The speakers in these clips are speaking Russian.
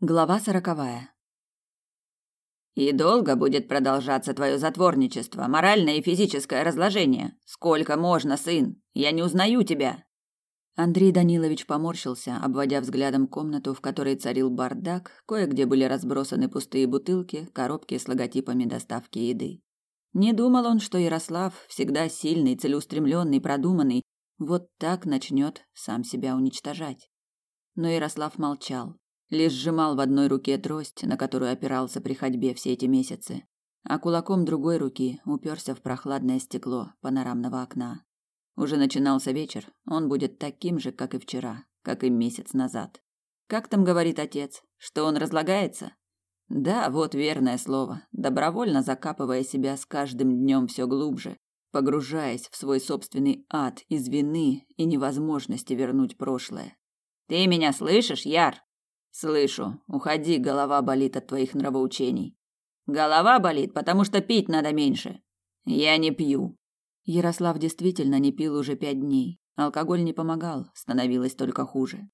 Глава сороковая. И долго будет продолжаться твое затворничество, моральное и физическое разложение? Сколько можно, сын? Я не узнаю тебя. Андрей Данилович поморщился, обводя взглядом комнату, в которой царил бардак, кое-где были разбросаны пустые бутылки, коробки с логотипами доставки еды. Не думал он, что Ярослав, всегда сильный, целеустремленный, продуманный, вот так начнет сам себя уничтожать. Но Ярослав молчал, лишь сжимал в одной руке трость, на которую опирался при ходьбе все эти месяцы, а кулаком другой руки уперся в прохладное стекло панорамного окна. Уже начинался вечер, он будет таким же, как и вчера, как и месяц назад. Как там говорит отец, что он разлагается? Да, вот верное слово, добровольно закапывая себя с каждым днем все глубже, погружаясь в свой собственный ад из вины и невозможности вернуть прошлое. Ты меня слышишь, Яр? Слышу. Уходи, голова болит от твоих нравоучений. Голова болит, потому что пить надо меньше. Я не пью. Ярослав действительно не пил уже пять дней. Алкоголь не помогал, становилось только хуже.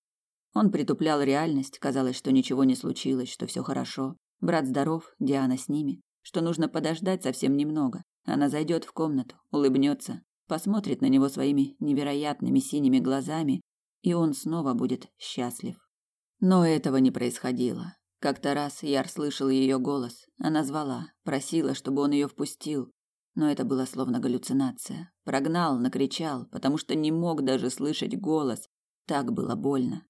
Он притуплял реальность, казалось, что ничего не случилось, что все хорошо. Брат здоров, Диана с ними, что нужно подождать совсем немного. Она зайдет в комнату, улыбнется, посмотрит на него своими невероятными синими глазами, и он снова будет счастлив. Но этого не происходило. Как-то раз Яр слышал ее голос. Она звала, просила, чтобы он ее впустил. Но это было словно галлюцинация. Прогнал, накричал, потому что не мог даже слышать голос. Так было больно.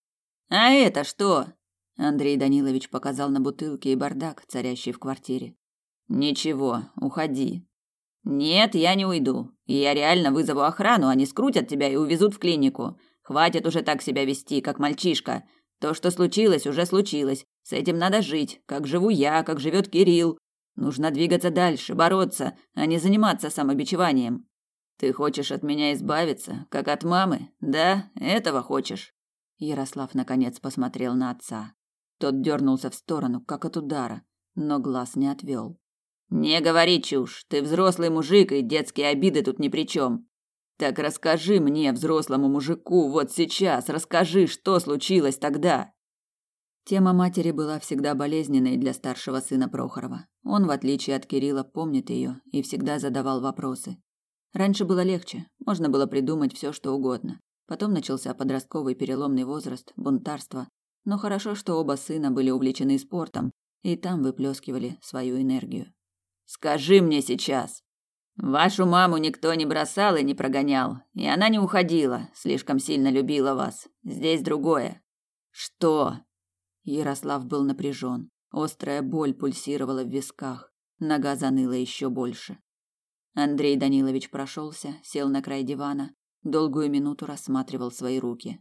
«А это что?» Андрей Данилович показал на бутылки и бардак, царящий в квартире. «Ничего, уходи». «Нет, я не уйду. Я реально вызову охрану, они скрутят тебя и увезут в клинику. Хватит уже так себя вести, как мальчишка. То, что случилось, уже случилось. С этим надо жить, как живу я, как живет Кирилл. Нужно двигаться дальше, бороться, а не заниматься самобичеванием. Ты хочешь от меня избавиться, как от мамы? Да, этого хочешь? Ярослав наконец посмотрел на отца. Тот дернулся в сторону, как от удара, но глаз не отвел. Не говори чушь. Ты взрослый мужик, и детские обиды тут ни при чем. Так расскажи мне, взрослому мужику, вот сейчас, расскажи, что случилось тогда. Тема матери была всегда болезненной для старшего сына Прохорова. Он, в отличие от Кирилла, помнит ее и всегда задавал вопросы. Раньше было легче, можно было придумать все, что угодно. Потом начался подростковый переломный возраст, бунтарство. Но хорошо, что оба сына были увлечены спортом и там выплескивали свою энергию. «Скажи мне сейчас, Вашу маму никто не бросал и не прогонял, и она не уходила, слишком сильно любила вас. Здесь другое. Что? Ярослав был напряжен. Острая боль пульсировала в висках. Нога заныла еще больше. Андрей Данилович прошелся, сел на край дивана, долгую минуту рассматривал свои руки.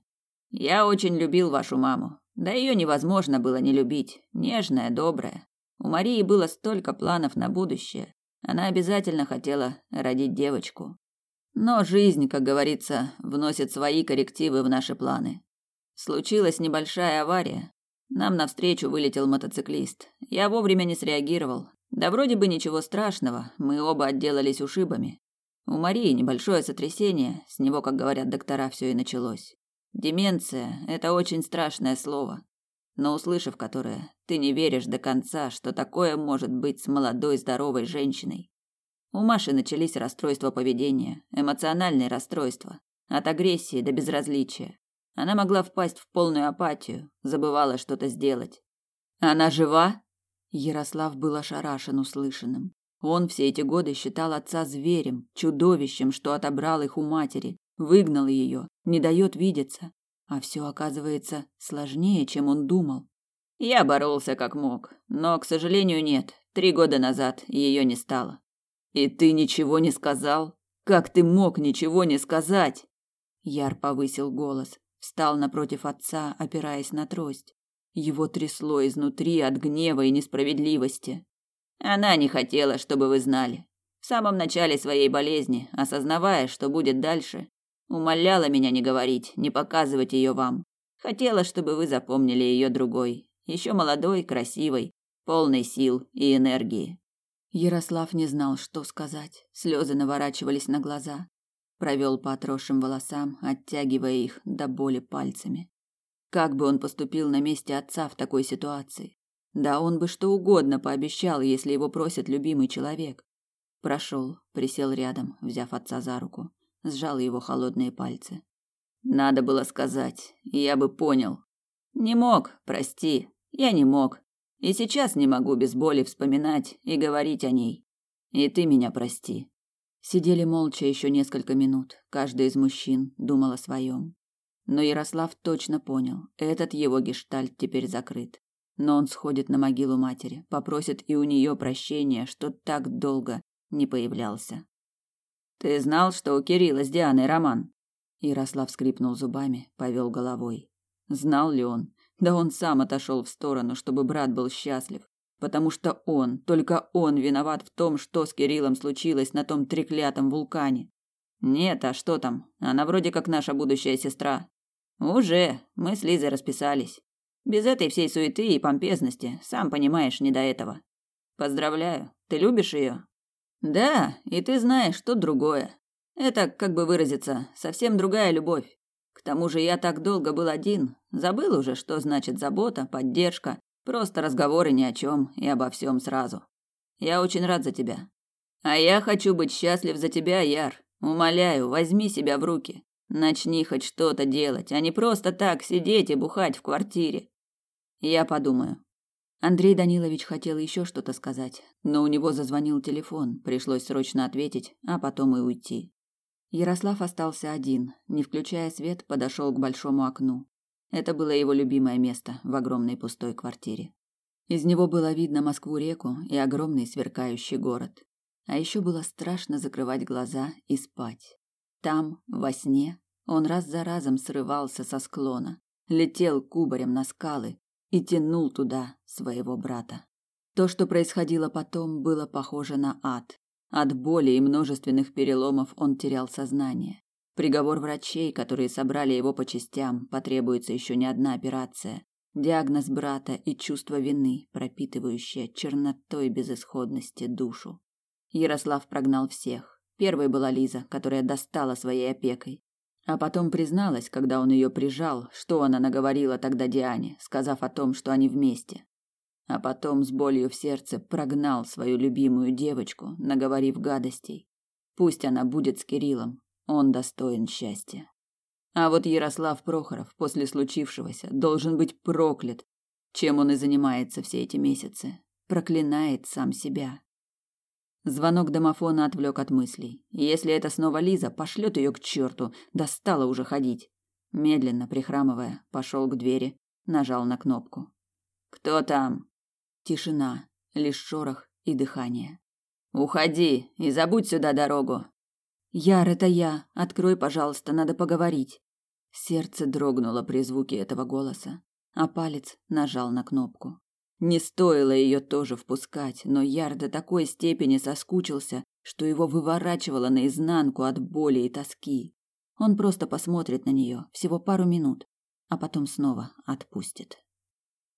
Я очень любил вашу маму. Да ее невозможно было не любить. Нежная, добрая. У Марии было столько планов на будущее. Она обязательно хотела родить девочку. Но жизнь, как говорится, вносит свои коррективы в наши планы. Случилась небольшая авария. Нам навстречу вылетел мотоциклист. Я вовремя не среагировал. Да вроде бы ничего страшного, мы оба отделались ушибами. У Марии небольшое сотрясение, с него, как говорят доктора, все и началось. Деменция – это очень страшное слово но услышав которое, ты не веришь до конца, что такое может быть с молодой здоровой женщиной. У Маши начались расстройства поведения, эмоциональные расстройства, от агрессии до безразличия. Она могла впасть в полную апатию, забывала что-то сделать. Она жива? Ярослав был ошарашен услышанным. Он все эти годы считал отца зверем, чудовищем, что отобрал их у матери, выгнал ее, не дает видеться, а все оказывается сложнее, чем он думал. Я боролся как мог, но, к сожалению, нет. Три года назад ее не стало. И ты ничего не сказал? Как ты мог ничего не сказать? Яр повысил голос, встал напротив отца, опираясь на трость. Его трясло изнутри от гнева и несправедливости. Она не хотела, чтобы вы знали. В самом начале своей болезни, осознавая, что будет дальше, Умоляла меня не говорить, не показывать ее вам. Хотела, чтобы вы запомнили ее другой, еще молодой, красивой, полной сил и энергии. Ярослав не знал, что сказать. Слезы наворачивались на глаза. Провел по отросшим волосам, оттягивая их до боли пальцами. Как бы он поступил на месте отца в такой ситуации? Да он бы что угодно пообещал, если его просит любимый человек. Прошел, присел рядом, взяв отца за руку, сжал его холодные пальцы. Надо было сказать, я бы понял. Не мог, прости, я не мог. И сейчас не могу без боли вспоминать и говорить о ней. И ты меня прости. Сидели молча еще несколько минут. Каждый из мужчин думал о своем. Но Ярослав точно понял, этот его гештальт теперь закрыт. Но он сходит на могилу матери, попросит и у нее прощения, что так долго не появлялся. Ты знал, что у Кирилла с Дианой роман? Ярослав скрипнул зубами, повел головой. Знал ли он? Да он сам отошел в сторону, чтобы брат был счастлив, потому что он, только он виноват в том, что с Кириллом случилось на том треклятом вулкане. Нет, а что там? Она вроде как наша будущая сестра. Уже, мы с Лизой расписались. Без этой всей суеты и помпезности, сам понимаешь, не до этого. Поздравляю. Ты любишь ее? Да, и ты знаешь, что другое. Это, как бы выразиться, совсем другая любовь. К тому же я так долго был один, забыл уже, что значит забота, поддержка, просто разговоры ни о чем и обо всем сразу. Я очень рад за тебя. А я хочу быть счастлив за тебя, Яр. Умоляю, возьми себя в руки. Начни хоть что-то делать, а не просто так сидеть и бухать в квартире. Я подумаю. Андрей Данилович хотел еще что-то сказать, но у него зазвонил телефон, пришлось срочно ответить, а потом и уйти. Ярослав остался один, не включая свет, подошел к большому окну. Это было его любимое место в огромной пустой квартире. Из него было видно Москву-реку и огромный сверкающий город. А еще было страшно закрывать глаза и спать. Там, во сне, он раз за разом срывался со склона, летел кубарем на скалы и тянул туда своего брата. То, что происходило потом, было похоже на ад, от боли и множественных переломов он терял сознание. Приговор врачей, которые собрали его по частям, потребуется еще не одна операция. Диагноз брата и чувство вины, пропитывающее чернотой безысходности душу. Ярослав прогнал всех. Первой была Лиза, которая достала своей опекой. А потом призналась, когда он ее прижал, что она наговорила тогда Диане, сказав о том, что они вместе а потом с болью в сердце прогнал свою любимую девочку, наговорив гадостей. Пусть она будет с Кириллом, он достоин счастья. А вот Ярослав Прохоров после случившегося должен быть проклят, чем он и занимается все эти месяцы. Проклинает сам себя. Звонок домофона отвлек от мыслей. Если это снова Лиза, пошлет ее к черту, достала уже ходить. Медленно, прихрамывая, пошел к двери, нажал на кнопку. «Кто там?» Тишина, лишь шорох и дыхание. Уходи и забудь сюда дорогу. Яр, это я. Открой, пожалуйста, надо поговорить. Сердце дрогнуло при звуке этого голоса, а палец нажал на кнопку. Не стоило ее тоже впускать, но Яр до такой степени соскучился, что его выворачивало наизнанку от боли и тоски. Он просто посмотрит на нее всего пару минут, а потом снова отпустит.